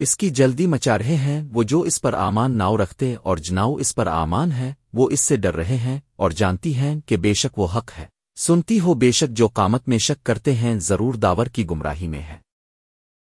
اس کی جلدی مچا رہے ہیں، وہ جو اس پر آمان ناؤ رکھتے اور جناؤ اس پر آمان ہے وہ اس سے ڈر رہے ہیں اور جانتی ہیں کہ بے شک وہ حق ہے۔ سنتی ہو بے شک جو قامت میں شک کرتے ہیں، ضرور داور کی گمراہی میں ہے۔